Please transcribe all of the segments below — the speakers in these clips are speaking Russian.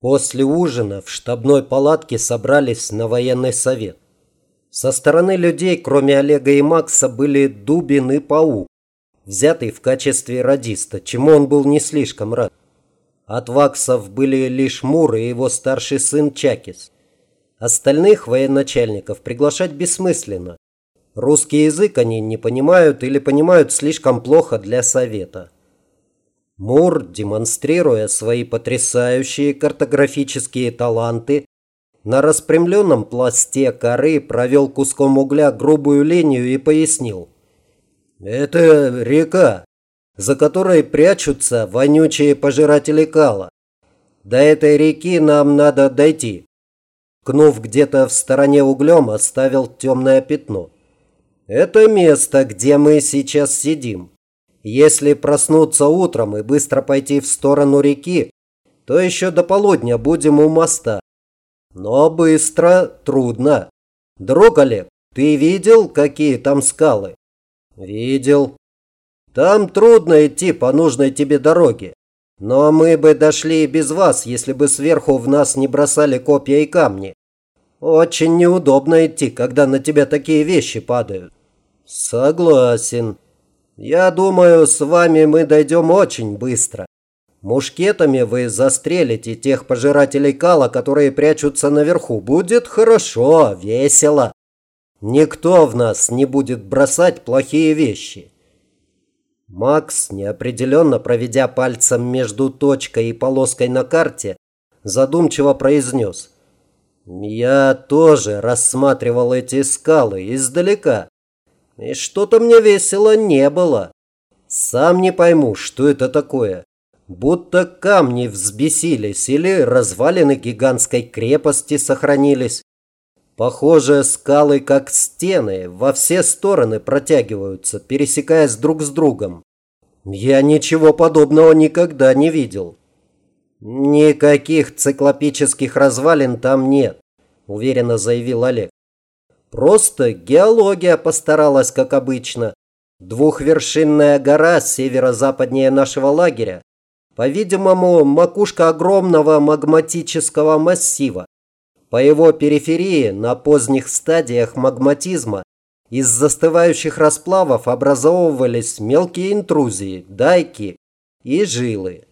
После ужина в штабной палатке собрались на военный совет. Со стороны людей, кроме Олега и Макса, были Дубин и Паук, взятый в качестве радиста, чему он был не слишком рад. От Ваксов были лишь Мур и его старший сын Чакис. Остальных военачальников приглашать бессмысленно. Русский язык они не понимают или понимают слишком плохо для совета. Мур, демонстрируя свои потрясающие картографические таланты, на распрямленном пласте коры провел куском угля грубую линию и пояснил. «Это река, за которой прячутся вонючие пожиратели кала. До этой реки нам надо дойти». Кнув где-то в стороне углем, оставил темное пятно. «Это место, где мы сейчас сидим. Если проснуться утром и быстро пойти в сторону реки, то еще до полудня будем у моста. Но быстро трудно. Друг Олег, ты видел, какие там скалы? Видел. Там трудно идти по нужной тебе дороге. Но мы бы дошли и без вас, если бы сверху в нас не бросали копья и камни. Очень неудобно идти, когда на тебя такие вещи падают. Согласен. Я думаю, с вами мы дойдем очень быстро. Мушкетами вы застрелите тех пожирателей кала, которые прячутся наверху. Будет хорошо, весело. Никто в нас не будет бросать плохие вещи. Макс, неопределенно проведя пальцем между точкой и полоской на карте, задумчиво произнес. «Я тоже рассматривал эти скалы издалека. И что-то мне весело не было. Сам не пойму, что это такое. Будто камни взбесились или развалины гигантской крепости сохранились. Похоже, скалы как стены во все стороны протягиваются, пересекаясь друг с другом. Я ничего подобного никогда не видел. Никаких циклопических развалин там нет, уверенно заявил Олег. Просто геология постаралась, как обычно. Двухвершинная гора северо-западнее нашего лагеря. По-видимому, макушка огромного магматического массива. По его периферии, на поздних стадиях магматизма, из застывающих расплавов образовывались мелкие интрузии, дайки и жилы.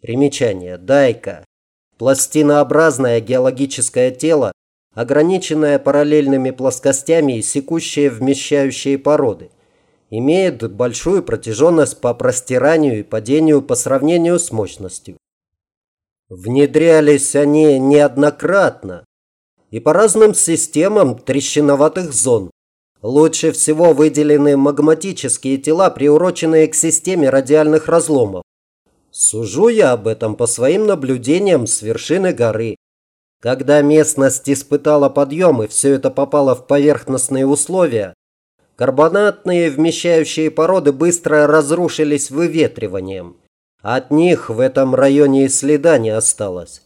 Примечание. Дайка. Пластинообразное геологическое тело, ограниченная параллельными плоскостями и секущие вмещающие породы. Имеет большую протяженность по простиранию и падению по сравнению с мощностью. Внедрялись они неоднократно и по разным системам трещиноватых зон. Лучше всего выделены магматические тела, приуроченные к системе радиальных разломов. Сужу я об этом по своим наблюдениям с вершины горы. Когда местность испытала подъем и все это попало в поверхностные условия, карбонатные вмещающие породы быстро разрушились выветриванием. От них в этом районе и следа не осталось.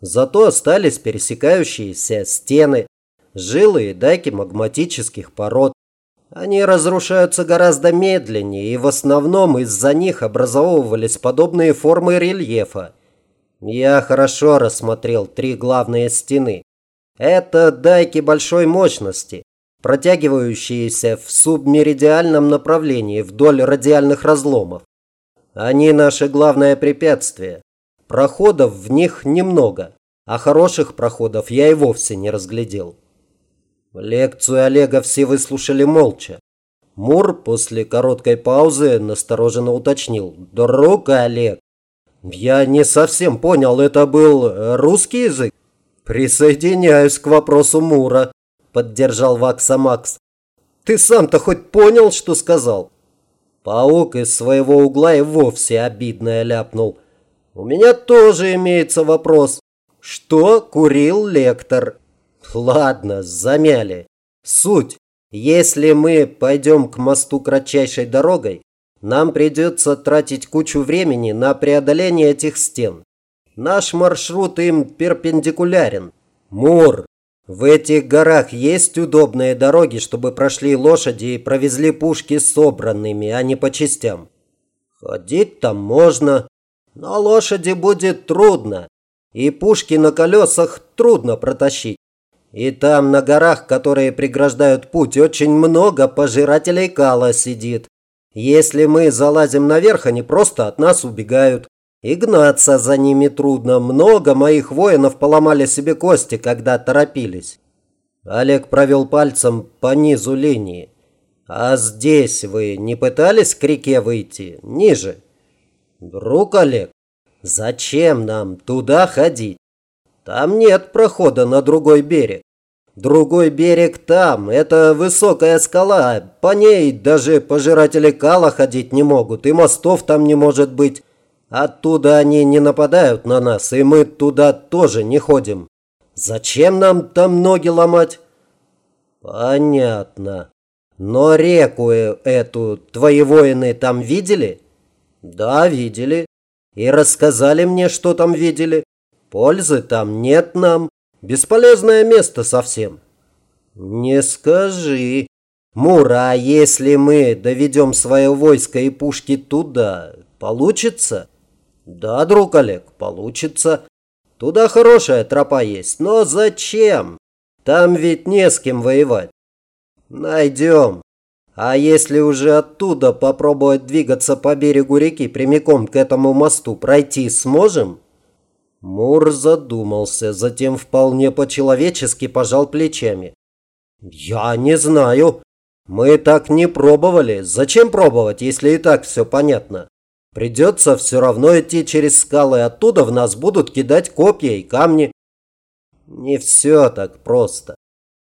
Зато остались пересекающиеся стены, жилы и дайки магматических пород. Они разрушаются гораздо медленнее, и в основном из-за них образовывались подобные формы рельефа. Я хорошо рассмотрел три главные стены. Это дайки большой мощности, протягивающиеся в субмеридиальном направлении вдоль радиальных разломов. Они наше главное препятствие. Проходов в них немного, а хороших проходов я и вовсе не разглядел. Лекцию Олега все выслушали молча. Мур после короткой паузы настороженно уточнил. «Друг Олег, я не совсем понял, это был э, русский язык? Присоединяюсь к вопросу Мура, поддержал Вакса Макс. Ты сам-то хоть понял, что сказал? Паук из своего угла и вовсе обидное ляпнул. У меня тоже имеется вопрос. Что курил лектор? Ладно, замяли. Суть. Если мы пойдем к мосту кратчайшей дорогой, нам придется тратить кучу времени на преодоление этих стен. Наш маршрут им перпендикулярен. Мур, в этих горах есть удобные дороги, чтобы прошли лошади и провезли пушки собранными, а не по частям. Ходить там можно, но лошади будет трудно. И пушки на колесах трудно протащить. И там на горах, которые преграждают путь, очень много пожирателей кала сидит. Если мы залазим наверх, они просто от нас убегают. И гнаться за ними трудно. Много моих воинов поломали себе кости, когда торопились. Олег провел пальцем по низу линии. А здесь вы не пытались к реке выйти? Ниже? Друг Олег, зачем нам туда ходить? Там нет прохода на другой берег. Другой берег там, это высокая скала, по ней даже пожиратели кала ходить не могут, и мостов там не может быть. Оттуда они не нападают на нас, и мы туда тоже не ходим. Зачем нам там ноги ломать? Понятно. Но реку эту твои воины там видели? Да, видели. И рассказали мне, что там видели. Пользы там нет нам. Бесполезное место совсем. Не скажи. Мура, а если мы доведем свое войско и пушки туда, получится? Да, друг Олег, получится. Туда хорошая тропа есть, но зачем? Там ведь не с кем воевать. Найдем. А если уже оттуда попробовать двигаться по берегу реки прямиком к этому мосту, пройти сможем? Мур задумался, затем вполне по-человечески пожал плечами. «Я не знаю. Мы так не пробовали. Зачем пробовать, если и так все понятно? Придется все равно идти через скалы, оттуда в нас будут кидать копья и камни». Не все так просто.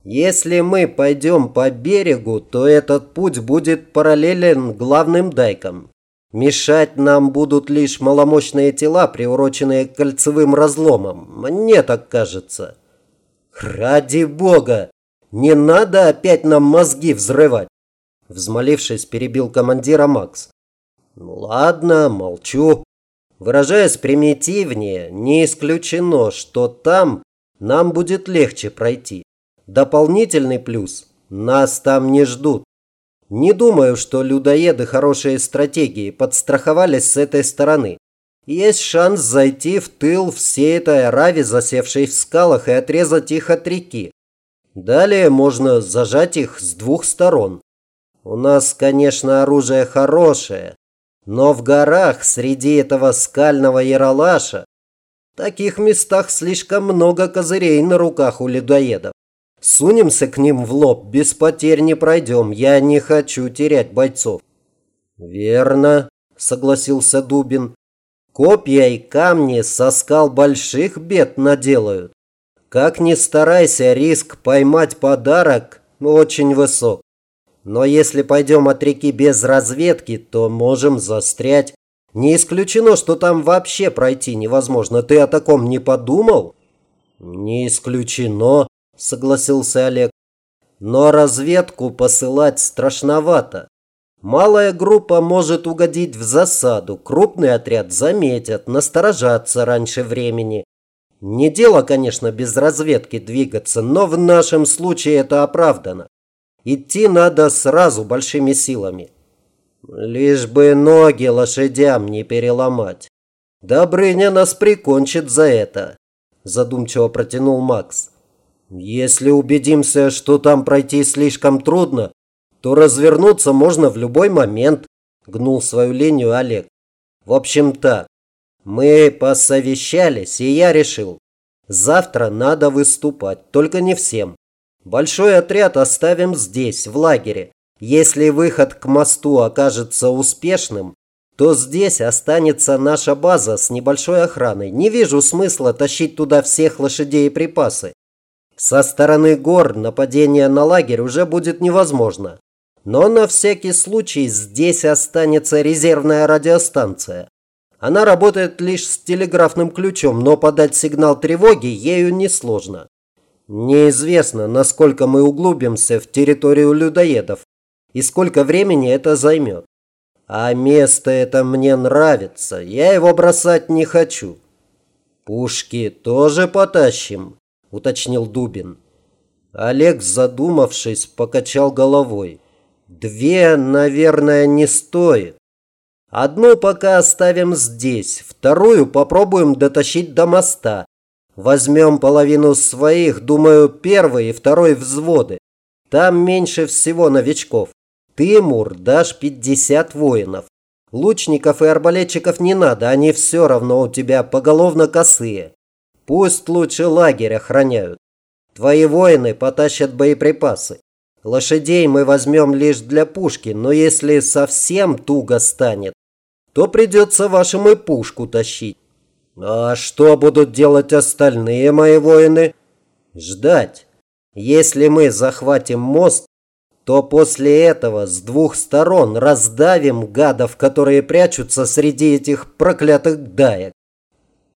Если мы пойдем по берегу, то этот путь будет параллелен главным дайкам. Мешать нам будут лишь маломощные тела, приуроченные кольцевым разломам. Мне так кажется. Ради бога! Не надо опять нам мозги взрывать! Взмолившись, перебил командира Макс. Ну ладно, молчу. Выражаясь примитивнее, не исключено, что там нам будет легче пройти. Дополнительный плюс – нас там не ждут. Не думаю, что людоеды хорошие стратегии подстраховались с этой стороны. Есть шанс зайти в тыл всей этой араве, засевшей в скалах, и отрезать их от реки. Далее можно зажать их с двух сторон. У нас, конечно, оружие хорошее, но в горах среди этого скального яролаша в таких местах слишком много козырей на руках у людоедов. Сунемся к ним в лоб, без потерь не пройдем. Я не хочу терять бойцов. Верно, согласился Дубин. Копья и камни со скал больших бед наделают. Как ни старайся, риск поймать подарок очень высок. Но если пойдем от реки без разведки, то можем застрять. Не исключено, что там вообще пройти невозможно. Ты о таком не подумал? Не исключено, согласился Олег. Но разведку посылать страшновато. Малая группа может угодить в засаду, крупный отряд заметят, насторожаться раньше времени. Не дело, конечно, без разведки двигаться, но в нашем случае это оправдано. Идти надо сразу большими силами. Лишь бы ноги лошадям не переломать. Добрыня нас прикончит за это, задумчиво протянул Макс. Если убедимся, что там пройти слишком трудно, то развернуться можно в любой момент, гнул свою линию Олег. В общем так, мы посовещались, и я решил, завтра надо выступать, только не всем. Большой отряд оставим здесь, в лагере. Если выход к мосту окажется успешным, то здесь останется наша база с небольшой охраной. Не вижу смысла тащить туда всех лошадей и припасы. Со стороны гор нападение на лагерь уже будет невозможно. Но на всякий случай здесь останется резервная радиостанция. Она работает лишь с телеграфным ключом, но подать сигнал тревоги ею несложно. Неизвестно, насколько мы углубимся в территорию людоедов и сколько времени это займет. А место это мне нравится, я его бросать не хочу. Пушки тоже потащим уточнил Дубин. Олег, задумавшись, покачал головой. Две, наверное, не стоит. Одну пока оставим здесь, вторую попробуем дотащить до моста. Возьмем половину своих, думаю, первый и второй взводы. Там меньше всего новичков. Ты, Мур, дашь 50 воинов. Лучников и арбалетчиков не надо, они все равно у тебя поголовно косые. Пусть лучше лагерь охраняют. Твои воины потащат боеприпасы. Лошадей мы возьмем лишь для пушки, но если совсем туго станет, то придется вашим и пушку тащить. А что будут делать остальные мои воины? Ждать. Если мы захватим мост, то после этого с двух сторон раздавим гадов, которые прячутся среди этих проклятых даек.